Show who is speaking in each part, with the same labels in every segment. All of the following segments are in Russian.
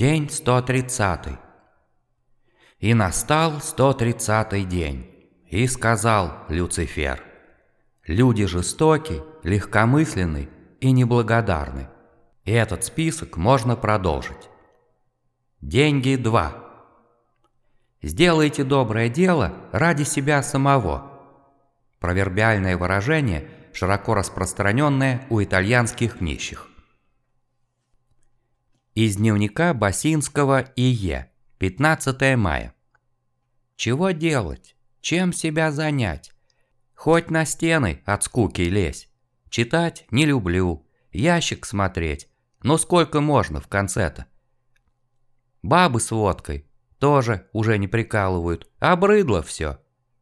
Speaker 1: День 130. И настал 130-й день, и сказал Люцифер, «Люди жестоки, легкомысленны и неблагодарны. И этот список можно продолжить. Деньги 2. Сделайте доброе дело ради себя самого. Провербиальное выражение, широко распространенное у итальянских нищих. Из дневника Басинского И.Е. 15 мая. Чего делать? Чем себя занять? Хоть на стены от скуки лезь. Читать не люблю. Ящик смотреть. Но сколько можно в конце-то? Бабы с водкой тоже уже не прикалывают. Обрыдло все.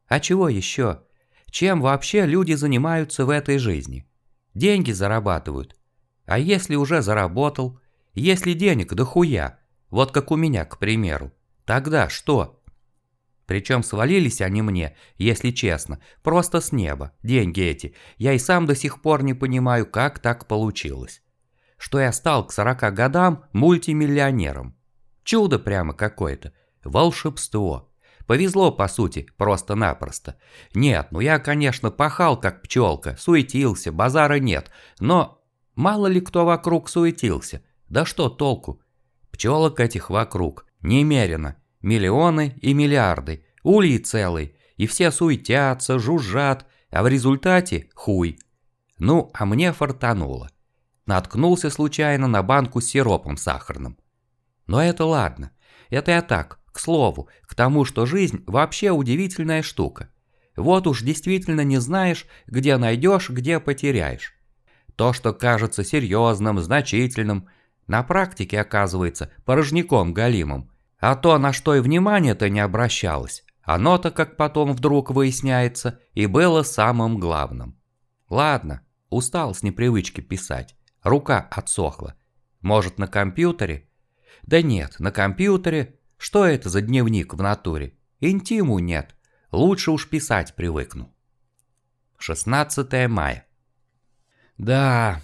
Speaker 1: А чего еще? Чем вообще люди занимаются в этой жизни? Деньги зарабатывают. А если уже заработал – если денег дохуя, вот как у меня, к примеру, тогда что? Причем свалились они мне, если честно, просто с неба, деньги эти. Я и сам до сих пор не понимаю, как так получилось. Что я стал к 40 годам мультимиллионером. Чудо прямо какое-то. Волшебство. Повезло, по сути, просто-напросто. Нет, ну я, конечно, пахал как пчелка, суетился, базара нет, но мало ли кто вокруг суетился. Да что толку? Пчелок этих вокруг немерено. Миллионы и миллиарды. Улей целый. И все суетятся, жужжат. А в результате хуй. Ну, а мне фартануло. Наткнулся случайно на банку с сиропом сахарным. Но это ладно. Это я так, к слову, к тому, что жизнь вообще удивительная штука. Вот уж действительно не знаешь, где найдешь, где потеряешь. То, что кажется серьезным, значительным, на практике оказывается порожняком галимым. А то, на что и внимание-то не обращалось, оно-то, как потом вдруг выясняется, и было самым главным. Ладно, устал с непривычки писать, рука отсохла. Может, на компьютере? Да нет, на компьютере. Что это за дневник в натуре? Интиму нет. Лучше уж писать привыкну. 16 мая. Да,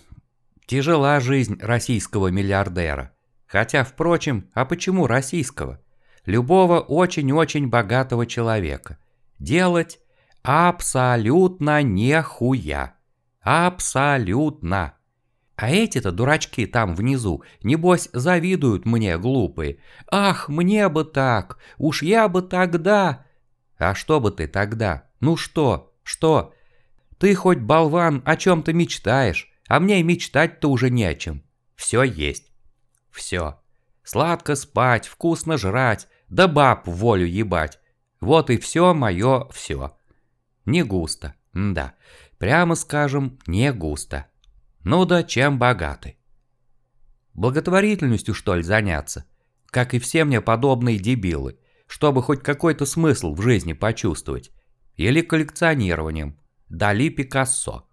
Speaker 1: Тяжела жизнь российского миллиардера. Хотя, впрочем, а почему российского? Любого очень-очень богатого человека. Делать абсолютно нехуя. Абсолютно. А эти-то дурачки там внизу, небось, завидуют мне, глупые. Ах, мне бы так, уж я бы тогда... А что бы ты тогда? Ну что, что? Ты хоть, болван, о чем-то мечтаешь, а мне и мечтать-то уже не о чем. Все есть. Все. Сладко спать, вкусно жрать, да баб волю ебать. Вот и все мое все. Не густо, да. Прямо скажем, не густо. Ну да чем богаты. Благотворительностью что ли заняться? Как и все мне подобные дебилы, чтобы хоть какой-то смысл в жизни почувствовать. Или коллекционированием. Дали Пикассо.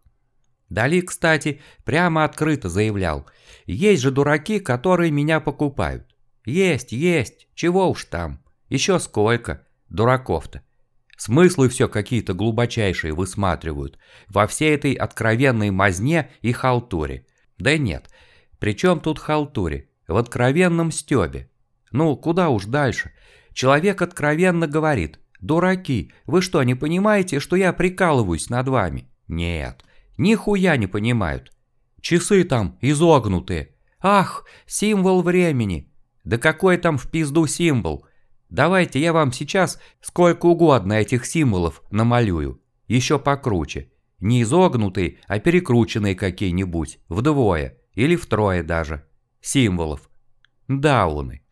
Speaker 1: Дали, кстати, прямо открыто заявлял. Есть же дураки, которые меня покупают. Есть, есть, чего уж там. Еще сколько, дураков-то. Смыслы все какие-то глубочайшие высматривают во всей этой откровенной мазне и халтуре. Да нет, при чем тут халтуре? В откровенном стебе. Ну, куда уж дальше. Человек откровенно говорит, дураки, вы что, не понимаете, что я прикалываюсь над вами? Нет, Нихуя не понимают. Часы там изогнутые. Ах, символ времени. Да какой там в пизду символ? Давайте я вам сейчас сколько угодно этих символов намалюю. Еще покруче. Не изогнутые, а перекрученные какие-нибудь. Вдвое. Или втрое даже. Символов. Дауны.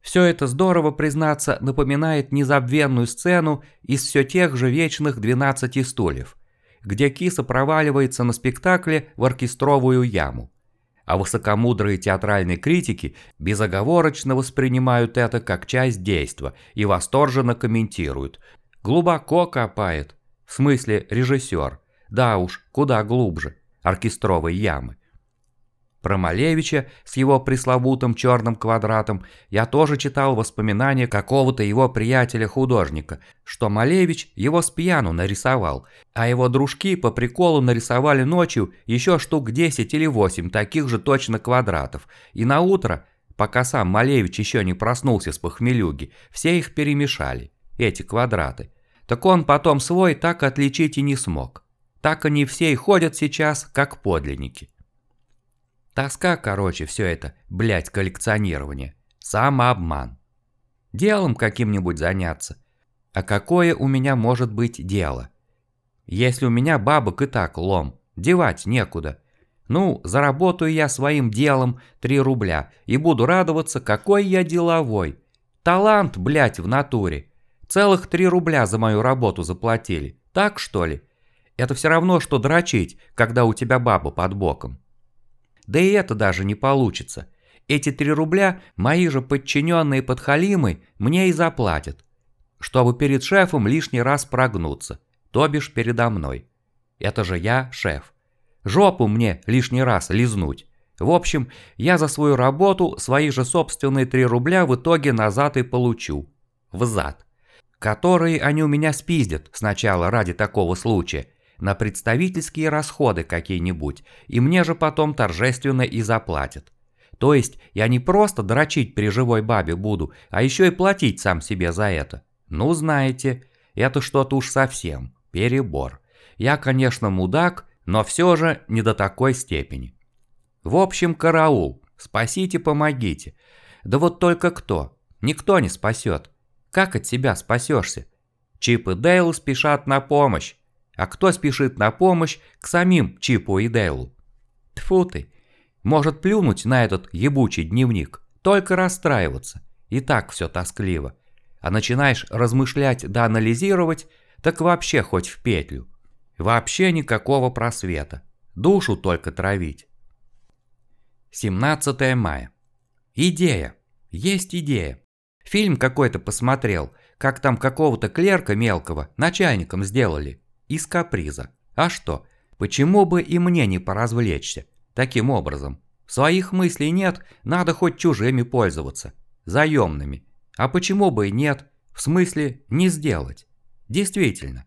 Speaker 1: Все это здорово, признаться, напоминает незабвенную сцену из все тех же вечных 12 стульев – где киса проваливается на спектакле в оркестровую яму. А высокомудрые театральные критики безоговорочно воспринимают это как часть действа и восторженно комментируют. Глубоко копает. В смысле режиссер. Да уж, куда глубже. Оркестровой ямы. Про Малевича с его пресловутым черным квадратом я тоже читал воспоминания какого-то его приятеля-художника, что Малевич его с пьяну нарисовал, а его дружки по приколу нарисовали ночью еще штук 10 или 8 таких же точно квадратов, и на утро пока сам Малевич еще не проснулся с похмелюги, все их перемешали, эти квадраты. Так он потом свой так отличить и не смог. Так они все и ходят сейчас, как подлинники. Тоска, короче, все это, блять, коллекционирование. Самообман. Делом каким-нибудь заняться. А какое у меня может быть дело? Если у меня бабок и так лом, девать некуда. Ну, заработаю я своим делом 3 рубля и буду радоваться, какой я деловой. Талант, блять, в натуре. Целых 3 рубля за мою работу заплатили. Так что ли? Это все равно, что дрочить, когда у тебя баба под боком. Да и это даже не получится. Эти 3 рубля мои же подчиненные подхалимы мне и заплатят, чтобы перед шефом лишний раз прогнуться, то бишь передо мной. Это же я шеф. Жопу мне лишний раз лизнуть. В общем, я за свою работу свои же собственные 3 рубля в итоге назад и получу. Взад. Которые они у меня спиздят сначала ради такого случая, на представительские расходы какие-нибудь, и мне же потом торжественно и заплатят. То есть я не просто дрочить при живой бабе буду, а еще и платить сам себе за это. Ну знаете, это что-то уж совсем, перебор. Я, конечно, мудак, но все же не до такой степени. В общем, караул, спасите, помогите. Да вот только кто? Никто не спасет. Как от себя спасешься? Чип и Дейл спешат на помощь. А кто спешит на помощь к самим Чипу и Дейлу? Тфу ты. Может плюнуть на этот ебучий дневник, только расстраиваться. И так все тоскливо. А начинаешь размышлять да анализировать, так вообще хоть в петлю. Вообще никакого просвета. Душу только травить. 17 мая. Идея. Есть идея. Фильм какой-то посмотрел, как там какого-то клерка мелкого начальником сделали. Из каприза. А что? Почему бы и мне не поразвлечься? Таким образом. Своих мыслей нет, надо хоть чужими пользоваться. Заемными. А почему бы и нет? В смысле, не сделать. Действительно.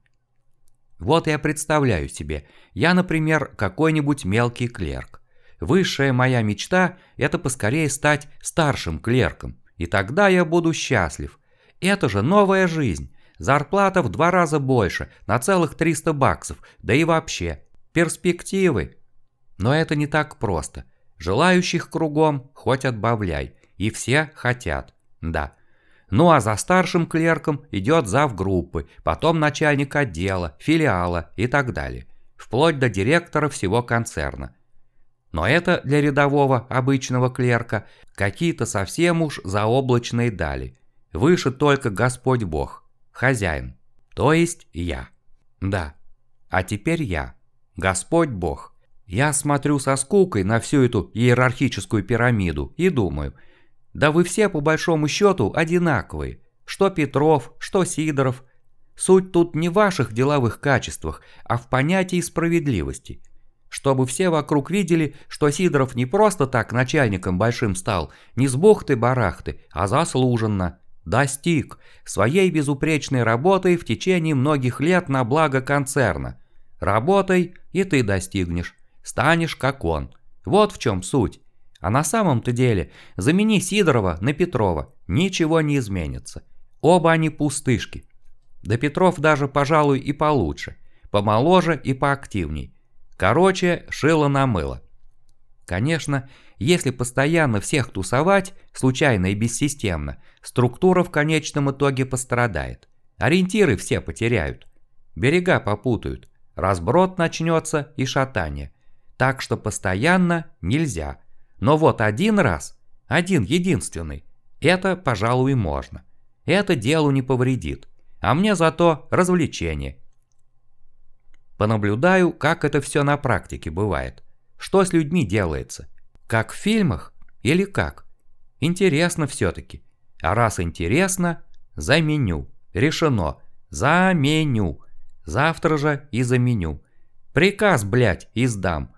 Speaker 1: Вот я представляю себе, я, например, какой-нибудь мелкий клерк. Высшая моя мечта – это поскорее стать старшим клерком, и тогда я буду счастлив. Это же новая жизнь, зарплата в два раза больше, на целых 300 баксов, да и вообще, перспективы. Но это не так просто. Желающих кругом хоть отбавляй, и все хотят, да. Ну а за старшим клерком идет зав группы, потом начальник отдела, филиала и так далее, вплоть до директора всего концерна. Но это для рядового обычного клерка какие-то совсем уж заоблачные дали. Выше только Господь Бог, хозяин, то есть я. Да, а теперь я, Господь Бог. Я смотрю со скукой на всю эту иерархическую пирамиду и думаю – да вы все по большому счету одинаковые. Что Петров, что Сидоров. Суть тут не в ваших деловых качествах, а в понятии справедливости. Чтобы все вокруг видели, что Сидоров не просто так начальником большим стал, не с бухты-барахты, а заслуженно. Достиг своей безупречной работой в течение многих лет на благо концерна. Работай, и ты достигнешь. Станешь как он. Вот в чем суть. А на самом-то деле, замени Сидорова на Петрова, ничего не изменится. Оба они пустышки. Да Петров даже, пожалуй, и получше. Помоложе и поактивней. Короче, шило на мыло. Конечно, если постоянно всех тусовать, случайно и бессистемно, структура в конечном итоге пострадает. Ориентиры все потеряют. Берега попутают. Разброд начнется и шатание. Так что постоянно нельзя. Но вот один раз, один единственный, это, пожалуй, можно. Это делу не повредит, а мне зато развлечение. Понаблюдаю, как это все на практике бывает. Что с людьми делается? Как в фильмах или как? Интересно все-таки. А раз интересно, заменю. Решено. Заменю. Завтра же и заменю. Приказ, блядь, издам.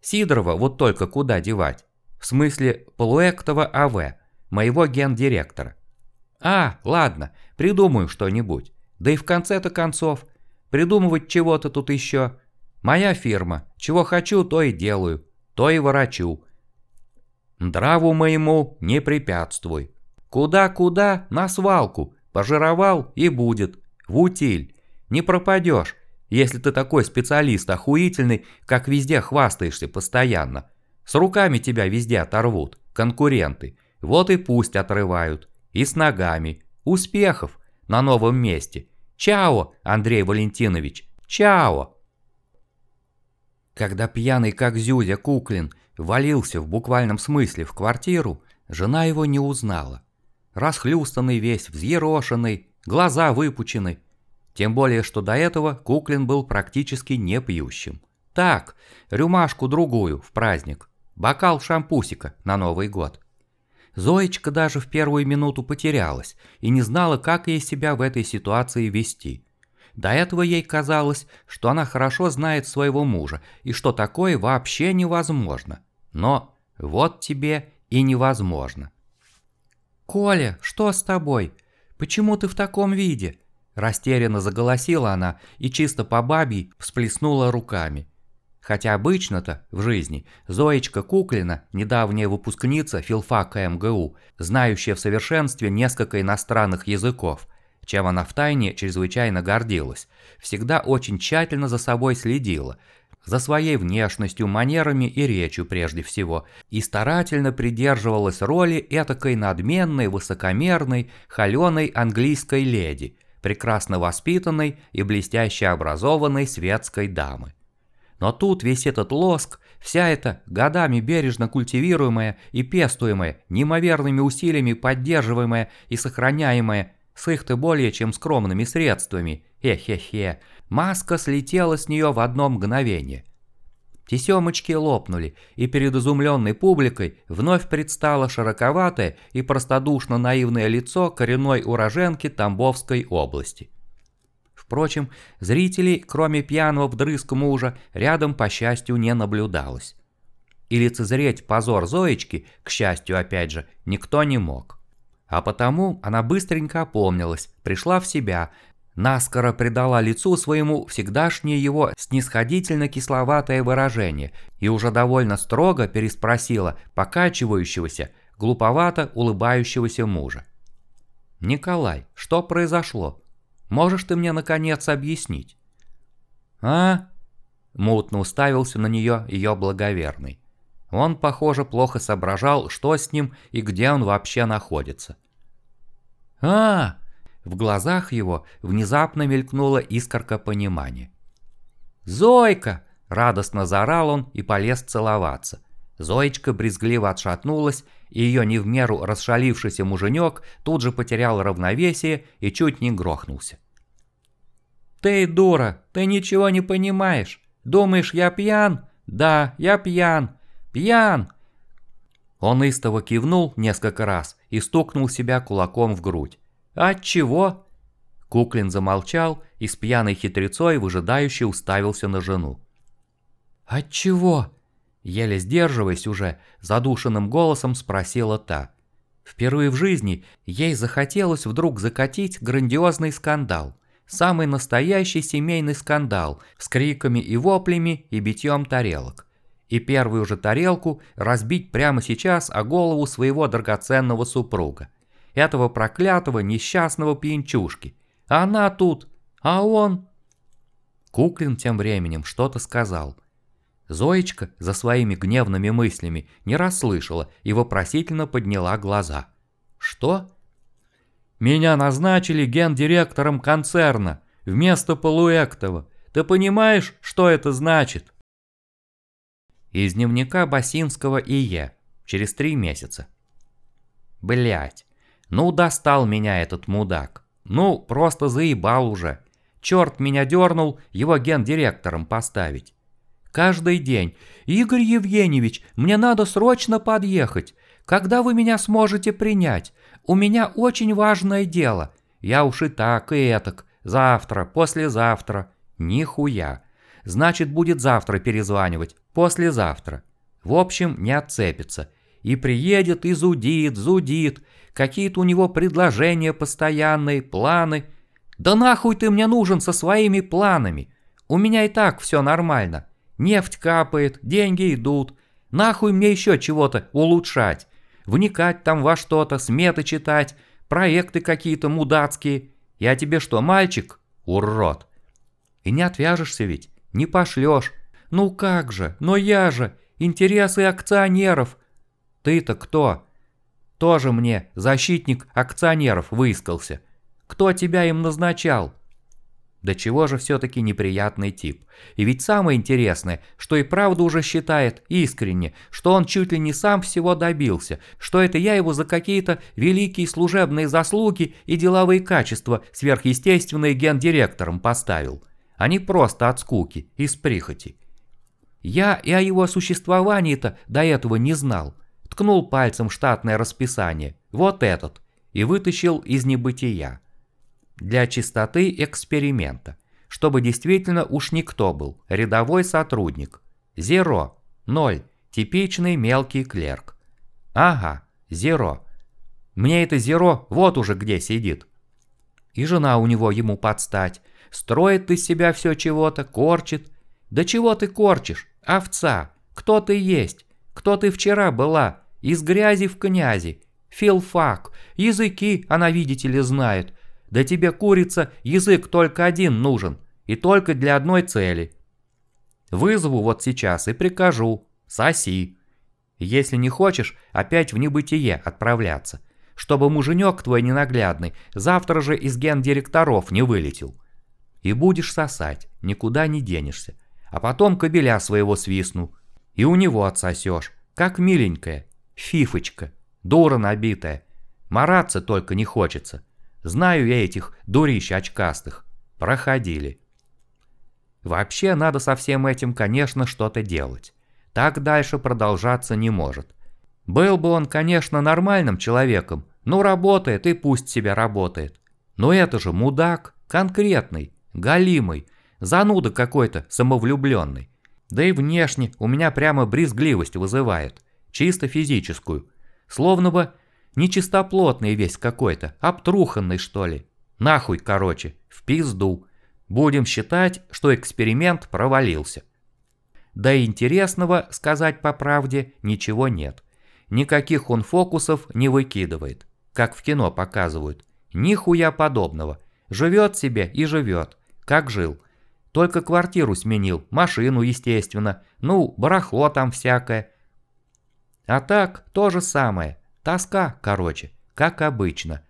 Speaker 1: Сидорова вот только куда девать? В смысле Полуэктова АВ, моего гендиректора. А, ладно, придумаю что-нибудь. Да и в конце-то концов, придумывать чего-то тут еще. Моя фирма, чего хочу, то и делаю, то и ворочу. Драву моему не препятствуй. Куда-куда, на свалку, пожировал и будет. В утиль. Не пропадешь, если ты такой специалист охуительный, как везде хвастаешься постоянно. С руками тебя везде оторвут, конкуренты. Вот и пусть отрывают. И с ногами. Успехов на новом месте. Чао, Андрей Валентинович, чао. Когда пьяный как Зюзя Куклин валился в буквальном смысле в квартиру, жена его не узнала. Расхлюстанный весь, взъерошенный, глаза выпучены. Тем более, что до этого Куклин был практически не пьющим. Так, рюмашку другую в праздник, бокал шампусика на Новый год. Зоечка даже в первую минуту потерялась и не знала, как ей себя в этой ситуации вести. До этого ей казалось, что она хорошо знает своего мужа и что такое вообще невозможно. Но вот тебе и невозможно. «Коля, что с тобой? Почему ты в таком виде?» Растерянно заголосила она и чисто по бабьей всплеснула руками. Хотя обычно-то в жизни Зоечка Куклина, недавняя выпускница филфака МГУ, знающая в совершенстве несколько иностранных языков, чем она втайне чрезвычайно гордилась, всегда очень тщательно за собой следила, за своей внешностью, манерами и речью прежде всего, и старательно придерживалась роли этакой надменной, высокомерной, холеной английской леди, прекрасно воспитанной и блестяще образованной светской дамы. Но тут весь этот лоск, вся эта годами бережно культивируемая и пестуемая, неимоверными усилиями поддерживаемая и сохраняемая с их-то более чем скромными средствами, хе-хе-хе, маска слетела с нее в одно мгновение. Тесемочки лопнули, и перед изумленной публикой вновь предстало широковатое и простодушно-наивное лицо коренной уроженки Тамбовской области. Впрочем, зрителей, кроме пьяного вдрызг мужа, рядом, по счастью, не наблюдалось. И лицезреть позор Зоечки, к счастью опять же, никто не мог. А потому она быстренько опомнилась, пришла в себя, наскоро придала лицу своему всегдашнее его снисходительно-кисловатое выражение и уже довольно строго переспросила покачивающегося, глуповато улыбающегося мужа. «Николай, что произошло? Можешь ты мне, наконец, объяснить?» «А?» – мутно уставился на нее ее благоверный. Он, похоже, плохо соображал, что с ним и где он вообще находится. «А!» – в глазах его внезапно мелькнула искорка понимания. «Зойка!» – радостно заорал он и полез целоваться. Зоечка брезгливо отшатнулась, и ее не в меру расшалившийся муженек тут же потерял равновесие и чуть не грохнулся. «Ты дура, ты ничего не понимаешь. Думаешь, я пьян? Да, я пьян. Пьян!» Он истово кивнул несколько раз и стукнул себя кулаком в грудь. «От чего?» Куклин замолчал и с пьяной хитрецой выжидающе уставился на жену. «От чего?» Еле сдерживаясь уже, задушенным голосом спросила та. Впервые в жизни ей захотелось вдруг закатить грандиозный скандал. Самый настоящий семейный скандал с криками и воплями и битьем тарелок. И первую же тарелку разбить прямо сейчас о голову своего драгоценного супруга. Этого проклятого несчастного пьянчушки. Она тут, а он... Куклин тем временем что-то сказал – Зоечка за своими гневными мыслями не расслышала и вопросительно подняла глаза. «Что?» «Меня назначили гендиректором концерна вместо Полуэктова. Ты понимаешь, что это значит?» Из дневника Басинского и я. Через три месяца. Блять, ну достал меня этот мудак. Ну, просто заебал уже. Черт меня дернул его гендиректором поставить. Каждый день. «Игорь Евгеньевич, мне надо срочно подъехать. Когда вы меня сможете принять? У меня очень важное дело. Я уж и так, и этак. Завтра, послезавтра. Нихуя. Значит, будет завтра перезванивать. Послезавтра. В общем, не отцепится. И приедет, и зудит, зудит. Какие-то у него предложения постоянные, планы. Да нахуй ты мне нужен со своими планами? У меня и так все нормально. Нефть капает, деньги идут. Нахуй мне еще чего-то улучшать? Вникать там во что-то, сметы читать, проекты какие-то мудацкие. Я тебе что, мальчик? Урод. И не отвяжешься ведь, не пошлешь. Ну как же, но я же, интересы акционеров. Ты-то кто? Тоже мне защитник акционеров выискался. Кто тебя им назначал? Да чего же все-таки неприятный тип. И ведь самое интересное, что и правда уже считает искренне, что он чуть ли не сам всего добился, что это я его за какие-то великие служебные заслуги и деловые качества сверхъестественные гендиректором поставил, а не просто от скуки, из прихоти. Я и о его существовании-то до этого не знал. Ткнул пальцем штатное расписание, вот этот, и вытащил из небытия для чистоты эксперимента, чтобы действительно уж никто был, рядовой сотрудник. Зеро, ноль, типичный мелкий клерк. Ага, зеро. Мне это зеро вот уже где сидит. И жена у него ему подстать. Строит из себя все чего-то, корчит. Да чего ты корчишь, овца? Кто ты есть? Кто ты вчера была? Из грязи в князи. Филфак. Языки она, видите ли, знает. Да тебе, курица, язык только один нужен, и только для одной цели. Вызову вот сейчас и прикажу. Соси. Если не хочешь, опять в небытие отправляться, чтобы муженек твой ненаглядный завтра же из гендиректоров не вылетел. И будешь сосать, никуда не денешься. А потом кобеля своего свистну. И у него отсосешь, как миленькая, фифочка, дура набитая. Мараться только не хочется. Знаю я этих дурищ очкастых. Проходили. Вообще надо со всем этим, конечно, что-то делать. Так дальше продолжаться не может. Был бы он, конечно, нормальным человеком, ну работает и пусть себе работает. Но это же мудак, конкретный, галимый, зануда какой-то самовлюбленный. Да и внешне у меня прямо брезгливость вызывает, чисто физическую. Словно бы Нечистоплотный весь какой-то, обтруханный что ли. Нахуй, короче, в пизду. Будем считать, что эксперимент провалился. Да и интересного, сказать по правде, ничего нет. Никаких он фокусов не выкидывает, как в кино показывают. Нихуя подобного. Живет себе и живет, как жил. Только квартиру сменил, машину, естественно, ну, барахло там всякое. А так, то же самое. Тоска, короче, как обычно.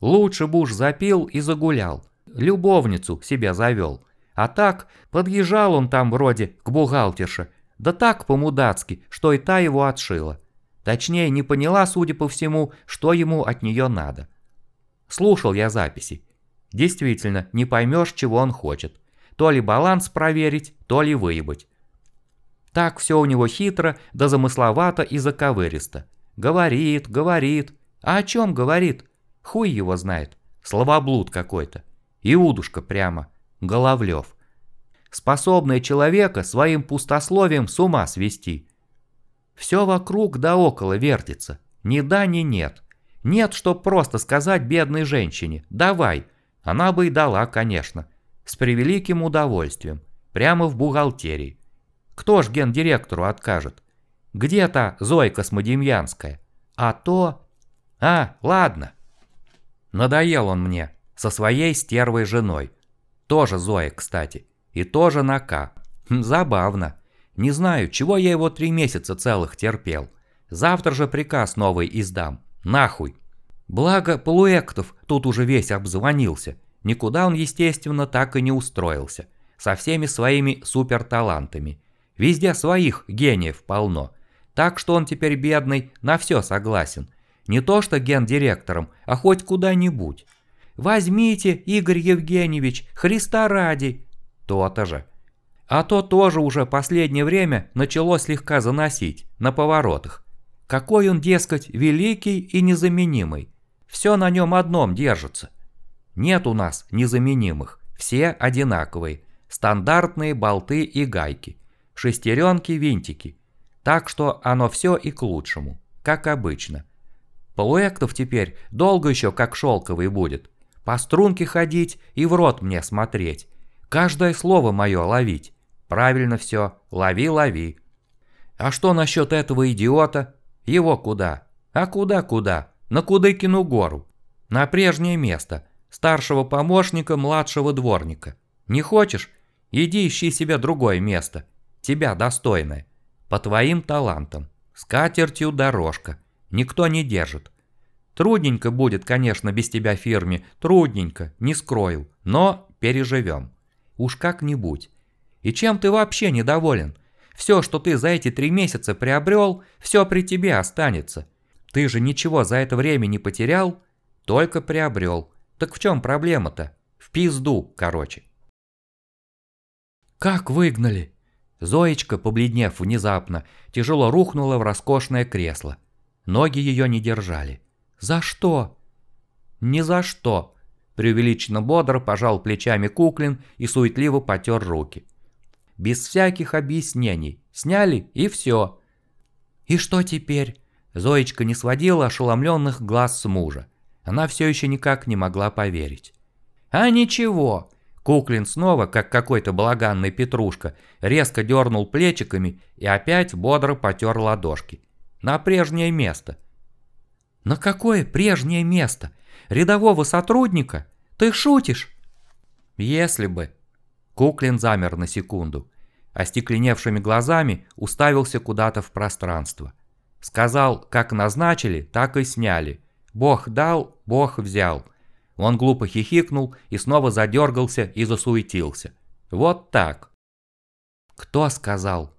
Speaker 1: Лучше бы уж запил и загулял. Любовницу себе завел. А так, подъезжал он там вроде к бухгалтерше. Да так по-мудацки, что и та его отшила. Точнее, не поняла, судя по всему, что ему от нее надо. Слушал я записи. Действительно, не поймешь, чего он хочет. То ли баланс проверить, то ли выебать. Так все у него хитро, да замысловато и заковыристо. Говорит, говорит. А о чем говорит? Хуй его знает. Словоблуд какой-то. Иудушка прямо. Головлев. Способный человека своим пустословием с ума свести. Все вокруг да около вертится. Ни да, ни нет. Нет, чтоб просто сказать бедной женщине «давай». Она бы и дала, конечно. С превеликим удовольствием. Прямо в бухгалтерии. Кто ж гендиректору откажет? Где та Зоя Космодемьянская? А то... А, ладно. Надоел он мне. Со своей стервой женой. Тоже Зоя, кстати. И тоже на К. Хм, забавно. Не знаю, чего я его три месяца целых терпел. Завтра же приказ новый издам. Нахуй. Благо, Полуэктов тут уже весь обзвонился. Никуда он, естественно, так и не устроился. Со всеми своими суперталантами. Везде своих гениев полно. Так что он теперь бедный на все согласен. Не то что гендиректором, а хоть куда-нибудь. Возьмите, Игорь Евгеньевич, Христа ради. То-то же. А то тоже уже последнее время начало слегка заносить, на поворотах. Какой он, дескать, великий и незаменимый. Все на нем одном держится. Нет у нас незаменимых, все одинаковые. Стандартные болты и гайки. Шестеренки, винтики. Так что оно все и к лучшему, как обычно. Полуэктов теперь долго еще как шелковый будет. По струнке ходить и в рот мне смотреть. Каждое слово мое ловить. Правильно все, лови-лови. А что насчет этого идиота? Его куда? А куда-куда? На Кудыкину гору. На прежнее место. Старшего помощника младшего дворника. Не хочешь? Иди ищи себе другое место. Тебя достойное. По твоим талантам. С катертью дорожка. Никто не держит. Трудненько будет, конечно, без тебя фирме. Трудненько, не скрою. Но переживем. Уж как-нибудь. И чем ты вообще недоволен? Все, что ты за эти три месяца приобрел, все при тебе останется. Ты же ничего за это время не потерял, только приобрел. Так в чем проблема-то? В пизду, короче. Как выгнали? Зоечка, побледнев внезапно, тяжело рухнула в роскошное кресло. Ноги ее не держали. «За что?» «Ни за что», – преувеличенно бодро пожал плечами Куклин и суетливо потер руки. «Без всяких объяснений. Сняли и все». «И что теперь?» Зоечка не сводила ошеломленных глаз с мужа. Она все еще никак не могла поверить. «А ничего!» Куклин снова, как какой-то балаганный петрушка, резко дернул плечиками и опять бодро потер ладошки. На прежнее место. На какое прежнее место? Рядового сотрудника? Ты шутишь? Если бы. Куклин замер на секунду. Остекленевшими глазами уставился куда-то в пространство. Сказал, как назначили, так и сняли. Бог дал, Бог взял. Он глупо хихикнул и снова задергался и засуетился. Вот так. Кто сказал?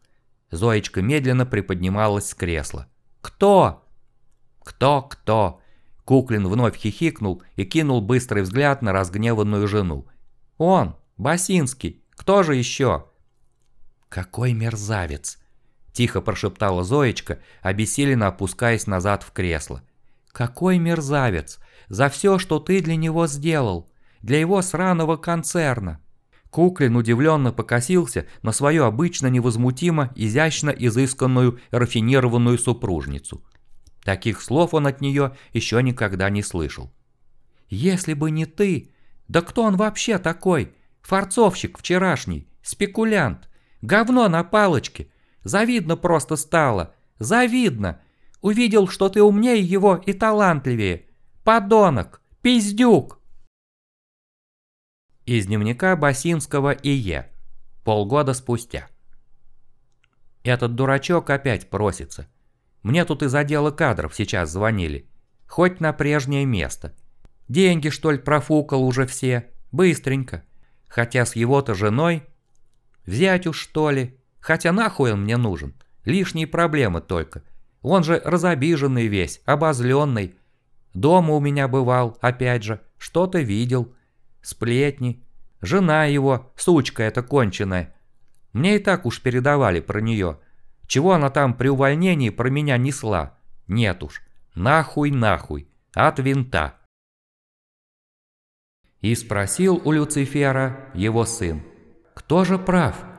Speaker 1: Зоечка медленно приподнималась с кресла. Кто? Кто-кто? Куклин вновь хихикнул и кинул быстрый взгляд на разгневанную жену. Он, Басинский, кто же еще? Какой мерзавец! Тихо прошептала Зоечка, обессиленно опускаясь назад в кресло. Какой мерзавец! За все, что ты для него сделал! Для его сраного концерна! Куклин удивленно покосился на свою обычно невозмутимо, изящно изысканную, рафинированную супружницу. Таких слов он от нее еще никогда не слышал. «Если бы не ты! Да кто он вообще такой? Форцовщик вчерашний, спекулянт, говно на палочке! Завидно просто стало! Завидно! Увидел, что ты умнее его и талантливее! Подонок! Пиздюк!» Из дневника Басинского и Е. Полгода спустя. Этот дурачок опять просится. Мне тут из отдела кадров сейчас звонили. Хоть на прежнее место. Деньги, что ли, профукал уже все? Быстренько. Хотя с его-то женой... Взять уж, что ли? Хотя нахуй он мне нужен? Лишние проблемы только. Он же разобиженный весь, обозленный. Дома у меня бывал, опять же, что-то видел. Сплетни. Жена его, сучка эта конченая. Мне и так уж передавали про нее. Чего она там при увольнении про меня несла? Нет уж. Нахуй, нахуй. От винта. И спросил у Люцифера его сын, кто же прав?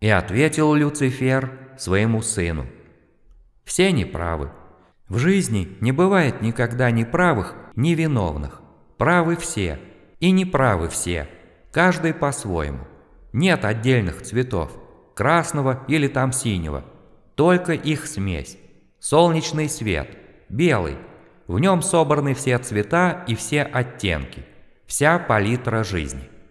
Speaker 1: И ответил Люцифер своему сыну. Все неправы. В жизни не бывает никогда ни правых, ни виновных. Правы все. И неправы все. Каждый по-своему. Нет отдельных цветов красного или там синего. Только их смесь. Солнечный свет, белый. В нем собраны все цвета и все оттенки. Вся палитра жизни.